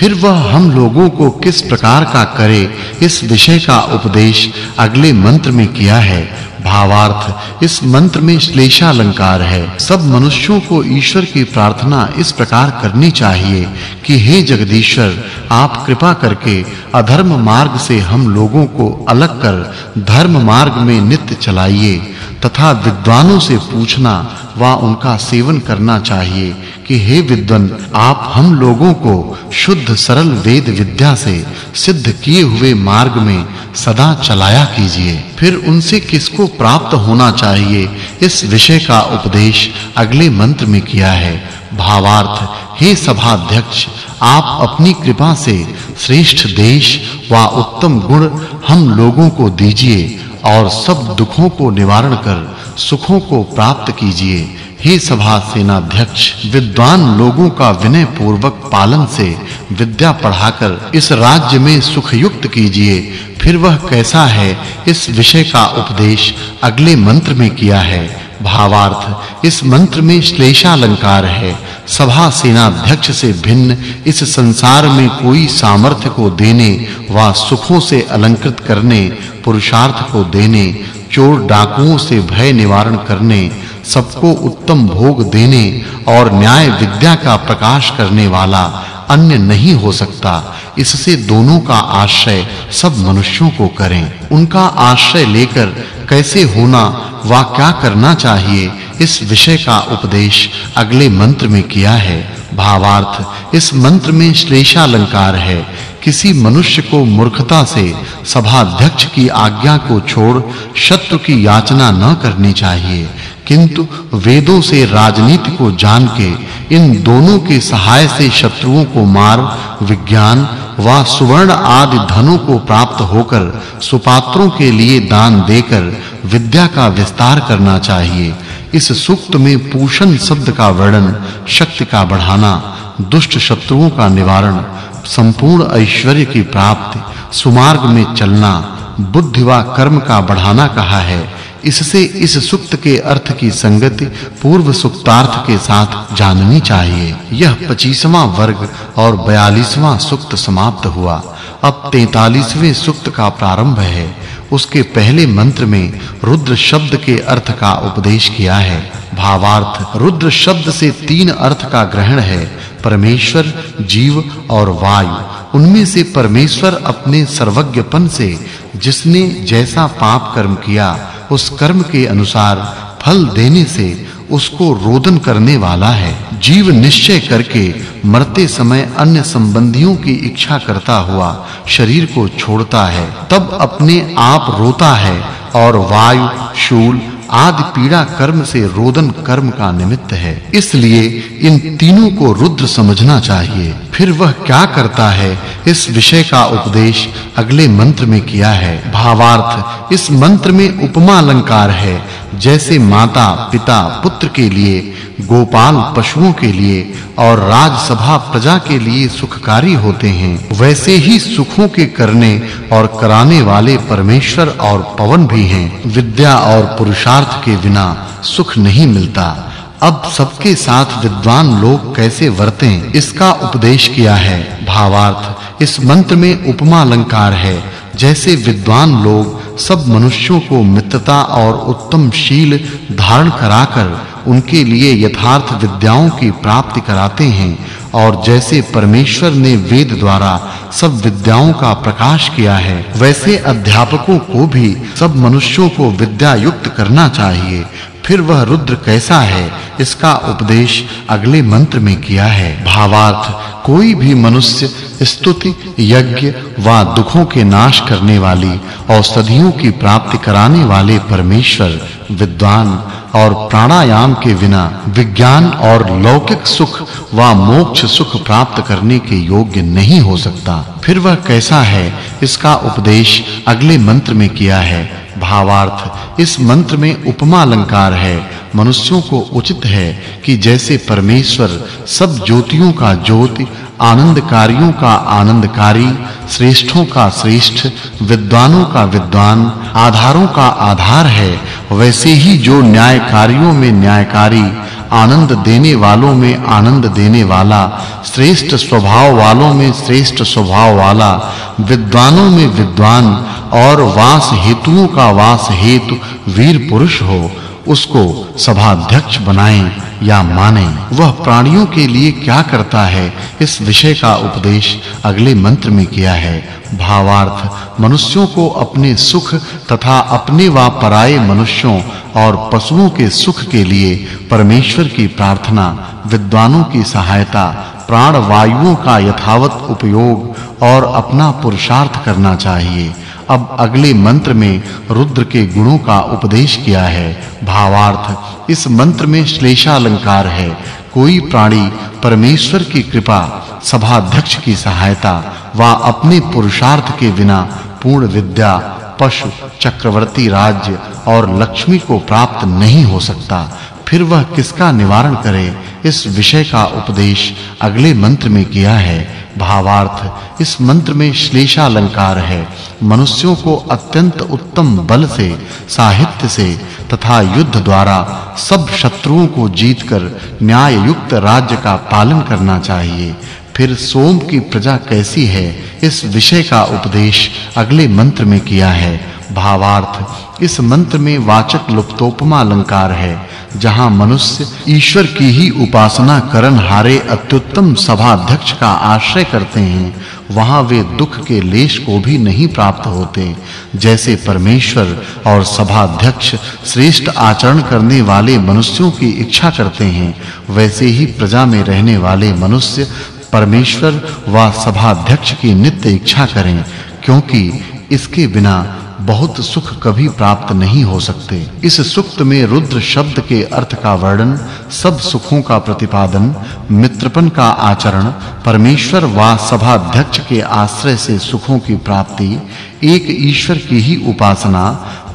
फिर वह हम लोगों को किस प्रकार का करे, इस विषय का उपदेश अगले मंत्र में किया है। भावार्थ, इस मंत्र में श्लेषा अलंकार है। सब मनुष्यों को ईश्वर की प्रार्थना इस प्रकार करनी चाहिए कि हे जगदीश्वर, आप कृपा करके अधर्म मार्ग से हम लोगों को अलग कर धर्म मार्ग में नित्य चलाइए। तथा विद्वानों से पूछना व उनका सेवन करना चाहिए कि हे विद्वन, आप हम लोगों को शुद्ध सरल वेद विद्या से सिद्ध किए हुए मार्ग में सदा चलाया कीजिए। फिर उनसे किसको प्राप्त होना चाहिए? इस विषय का उपदेश अगले मंत्र में किया है। भावार्थ, हे सभाध्यक्ष, आप अपनी कृपा से श्रेष्ठ देश व उत्तम गुण हम लोगों को दीजिए। और सब दुखों को निवारण कर सुखों को प्राप्त कीजिए। हे सभा सेनाध्यक्ष विद्वान लोगों का विनय पूर्वक पालन से विद्या पढ़ाकर इस राज्य में सुख युक्त कीजिए। फिर वह कैसा है, इस विषय का उपदेश अगले मंत्र में किया है। भावार्थ, इस मंत्र में श्लेषा अलंकार है। सभा सेनाध्यक्ष से भिन्न इस संसार में कोई सामर्थ्य को देने व सुखों से अलंकृत करने, पुरुषार्थ को देने, चोर डाकुओं से भय निवारण करने, सबको उत्तम भोग देने और न्याय विद्या का प्रकाश करने वाला अन्य नहीं हो सकता। इससे दोनों का आश्रय सब मनुष्यों को करें। उनका आश्रय लेकर कैसे होना वा क्या करना चाहिए इस विषय का उपदेश अगले मंत्र में किया है। भावार्थ, इस मंत्र में श्लेषा अलंकार है। किसी मनुष्य को मूर्खता से सभाध्यक्ष की आज्ञा को छोड़ शत्रु की याचना न करनी चाहिए। किंतु वेदों से राजनीति को जान के इन दोनों के सहाय से शत्रुओं को मार, विज्ञान व सुवर्ण आदि धनों को प्राप्त होकर सुपात्रों के लिए दान देकर विद्या का विस्तार करना चाहिए। इस सूक्त में पूषण शब्द का वर्णन, शक्ति का बढ़ाना, दुष्ट शत्रुओं का निवारण, संपूर्ण ऐश्वर्य की प्राप्ति, सुमार्ग में चलना, बुद्धि व कर्म का बढ़ाना कहा है। इससे इस सुक्त के अर्थ की संगति पूर्व सुक्तार्थ के साथ जाननी चाहिए। यह 25वां वर्ग और 42वां सुक्त समाप्त हुआ। अब 43वें सुक्त का प्रारंभ है। उसके पहले मंत्र में रुद्र शब्द के अर्थ का उपदेश किया है। भावार्थ, रुद्र शब्द से तीन अर्थ का ग्रहण है। परमेश्वर, जीव और वायु। उनमें से परमेश्वर अपने सर्वज्ञपन से जिसने जैसा पाप कर्म किया, उस कर्म के अनुसार फल देने से उसको रोदन करने वाला है। जीव निश्चय करके मरते समय अन्य संबंधियों की इच्छा करता हुआ शरीर को छोड़ता है। तब अपने आप रोता है और वायु, शूल आदि पीड़ा कर्म से रोदन कर्म का निमित्त है। इसलिए इन तीनों को रुद्र समझना चाहिए। फिर वह क्या करता है, इस विषय का उपदेश अगले मंत्र में किया है। भावार्थ, इस मंत्र में उपमा अलंकार है। जैसे माता, पिता, पुत्र के लिए, गोपाल पशुओं के लिए और राजसभा प्रजा के लिए सुखकारी होते हैं, वैसे ही सुखों के करने और कराने वाले परमेश्वर और पवन भी हैं। विद्या और पुरुषार्थ के बिना सुख नहीं मिलता। अब सबके साथ विद्वान लोग कैसे वर्तें, इसका उपदेश किया है। भावार्थ, इस मंत्र में उपमा अलंकार है। जैसे विद्वान लोग सब मनुष्यों को मित्रता और उत्तम शील धारण कराकर उनके लिए यथार्थ विद्याओं की प्राप्ति कराते हैं और जैसे परमेश्वर ने वेद द्वारा सब विद्याओं का प्रकाश किया है, वैसे अध्यापकों को भी सब मनुष्यों को विद्या युक्त करना चाहिए। फिर वह रुद्र कैसा है, इसका उपदेश अगले मंत्र में किया है। भावार्थ कोई भी मनुष्य स्तुति, यज्ञ व दुखों के नाश करने वाली, औषधियों की प्राप्ति कराने वाले परमेश्वर, विद्वान और प्राणायाम के बिना विज्ञान और लौकिक सुख व मोक्ष सुख प्राप्त करने के योग्य नहीं हो सकता। फिर वह कैसा है, इसका उपदेश अगले मंत्र में किया है। भावार्थ। इस मंत्र में उपमा अलंकार है। मनुष्यों को उचित है कि जैसे परमेश्वर सब ज्योतियों का ज्योति, आनंदकारियों का आनंदकारी, श्रेष्ठों का श्रेष्ठ, विद्वानों का विद्वान, आधारों का आधार है, वैसे ही जो न्यायकारियों में न्यायकारी आनंद देने वालों में आनंद देने वाला, श्रेष्ठ स्वभाव वालों में श्रेष्ठ स्वभाव वाला, विद्वानों में विद्वान और वास हेतुओं का वास हेतु वीर पुरुष हो। उसको सभाध्यक्ष बनाएँ या माने, वह प्राणियों के लिए क्या करता है? इस विषय का उपदेश अगले मंत्र में किया है। भावार्थ, मनुष्यों को अपने सुख तथा अपने व पराये मनुष्यों और पशुओं के सुख के लिए परमेश्वर की प्रार्थना, विद्वानों की सहायता प्राण वायुओं का यथावत उपयोग और अपना पुरुषार्थ करना चाहिए। अब अगले मंत्र में रुद्र के गुणों का उपदेश किया है। भावार्थ, इस मंत्र में श्लेषा अलंकार है। कोई प्राणी परमेश्वर की कृपा, सभाध्यक्ष की सहायता व अपने पुरुषार्थ के बिना पूर्ण विद्या, पशु, चक्रवर्ती राज्य और लक्ष्मी को प्राप्त नहीं हो सकता। फिर वह किसका निवारण करे, इस विषय का उपदेश अगले मंत्र में किया है। भावार्थ। इस मंत्र में श्लेषा अलंकार है। मनुष्यों को अत्यंत उत्तम बल से, साहित्य से तथा युद्ध द्वारा सब शत्रुओं को जीतकर न्याय युक्त राज्य का पालन करना चाहिए। फिर सोम की प्रजा कैसी है, इस विषय का उपदेश अगले मंत्र में किया है। भावार्थ। इस मंत्र में वाचक् लुप्तोपमा अलंकार है, जहाँ मनुष्य ईश्वर की ही उपासना करन हारे अत्युत्तम सभा अध्यक्ष का आश्रय करते हैं, वहाँ वे दुख के लेश को भी नहीं प्राप्त होते। जैसे परमेश्वर और सभा अध्यक्ष श्रेष्ठ आचरण करने वाले मनुष्यों की इच्छा करते हैं, वैसे ही प्रजा में रहने वाले मनुष्य परमेश्वर व सभा अध्यक्ष की नित्य इच्छा करें, क्योंकि इसके बिना बहुत सुख कभी प्राप्त नहीं हो सकते। इस सुक्त में रुद्र शब्द के अर्थ का वर्णन, सब सुखों का प्रतिपादन, मित्रपन का आचरण, परमेश्वर व सभा अध्यक्ष के आश्रय से सुखों की प्राप्ति, एक ईश्वर की ही उपासना,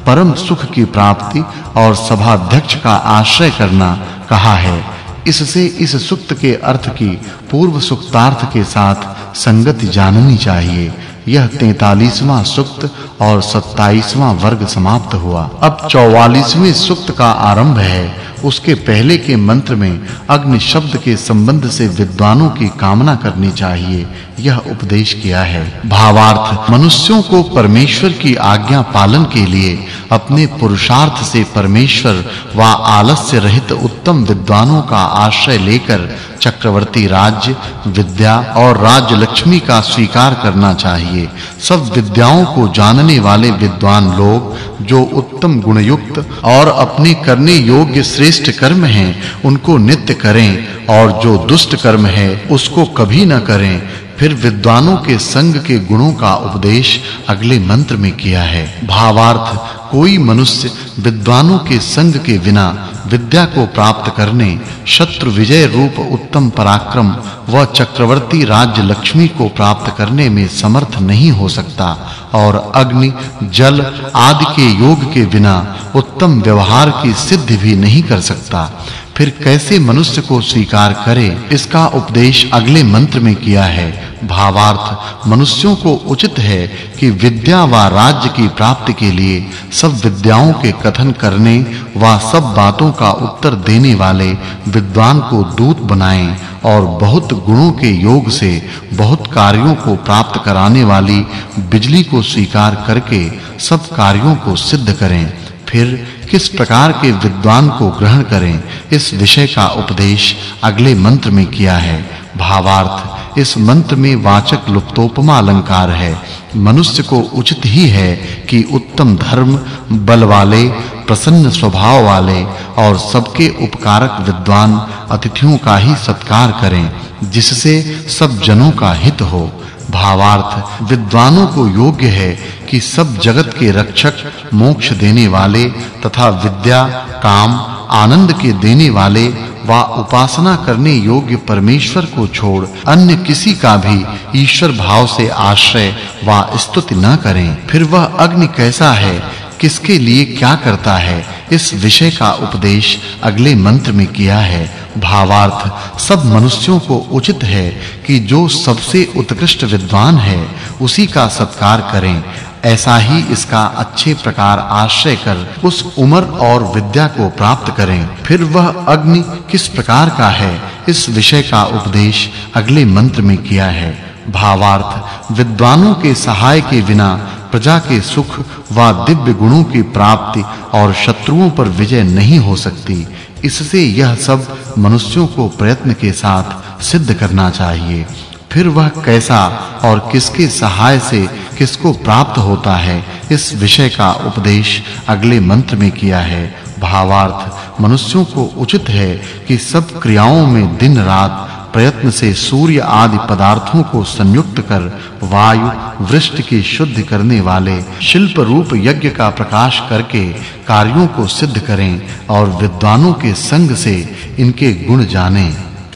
परम सुख की प्राप्ति और सभा अध्यक्ष का आश्रय करना कहा है। इससे इस सुक्त के अर्थ की पूर्व सुक्तार्थ के साथ संगति जाननी चाहिए। यह 43वां सुक्त और 27वां वर्ग समाप्त हुआ। अब 44वें सुक्त का आरंभ है। उसके पहले के मंत्र में अग्नि शब्द के संबंध से विद्वानों की कामना करनी चाहिए। यह उपदेश किया है। भावार्थ, मनुष्यों को परमेश्वर की आज्ञा पालन के लिए अपने पुरुषार्थ से परमेश्वर व आलस्य रहित उत्तम विद्वानों का आश्रय लेकर चक्रवर्ती राज्य, विद्या और राज्य लक्ष्मी का स्वीकार करना चाहिए। सब विद्याओं को जानने वाले विद्वान लोग, जो उत्तम गुण युक्त और अपने करने योग्य श्रेष्ठ कर्म हैं, उनको नित्य करें, और जो दुष्ट कर्म है, उसको कभी न करें। फिर विद्वानों के संग के गुणों का उपदेश अगले मंत्र में किया है। भावार्थ, कोई मनुष्य विद्वानों के संग के बिना विद्या को प्राप्त करने शत्रु विजय रूप उत्तम पराक्रम व चक्रवर्ती राज्य लक्ष्मी को प्राप्त करने में समर्थ नहीं हो सकता। और अग्नि, जल आदि के योग के बिना उत्तम व्यवहार की सिद्धि भी नहीं कर सकता। फिर कैसे मनुष्य को स्वीकार करे, इसका उपदेश अगले मंत्र में किया है। भावार्थ, मनुष्यों को उचित है कि विद्या व राज्य की प्राप्ति के लिए सब विद्याओं के कथन करने व सब बातों का उत्तर देने वाले विद्वान को दूत बनाएँ और बहुत गुणों के योग से बहुत कार्यों को प्राप्त कराने वाली बिजली को स्वीकार करके सब कार्यों को सिद्ध करें। फिर किस प्रकार के विद्वान को ग्रहण करें, इस विषय का उपदेश अगले मंत्र में किया है। भावार्थ, इस मंत्र में वाचक् लुप्तोपमा अलंकार है। मनुष्य को उचित ही है कि उत्तम धर्म, बल वाले, प्रसन्न स्वभाव वाले और सबके उपकारक विद्वान अतिथियों का ही सत्कार करें, जिससे सब जनों का हित हो। भावार्थ विद्वानों को योग्य है कि सब जगत के रक्षक मोक्ष देने वाले तथा विद्या, काम, आनंद के देने वाले व उपासना करने योग्य परमेश्वर को छोड़ अन्य किसी का भी ईश्वर भाव से आश्रय व स्तुति न करें। फिर वह अग्नि कैसा है? किसके लिए क्या करता है? इस विषय का उपदेश अगले मंत्र में किया है। भावार्थ, सब मनुष्यों को उचित है कि जो सबसे उत्कृष्ट विद्वान है, उसी का सत्कार करें। ऐसा ही इसका अच्छे प्रकार आश्रय कर उस उमर और विद्या को प्राप्त करें। फिर वह अग्नि किस प्रकार का है, इस विषय का उपदेश अगले मंत्र में किया है। भावार्थ, विद्वानों के सहाय के बिना प्रजा के सुख व दिव्य गुणों की प्राप्ति और शत्रुओं पर विजय नहीं हो सकती। इससे यह सब मनुष्यों को प्रयत्न के साथ सिद्ध करना चाहिए। फिर वह कैसा और किसके सहाय से किसको प्राप्त होता है, इस विषय का उपदेश अगले मंत्र में किया है। भावार्थ, मनुष्यों को उचित है कि सब क्रियाओं में दिन रात प्रयत्न से सूर्य आदि पदार्थों को संयुक्त कर वायु, वृष्टि की शुद्ध करने वाले शिल्प रूप यज्ञ का प्रकाश करके कार्यों को सिद्ध करें और विद्वानों के संग से इनके गुण जानें।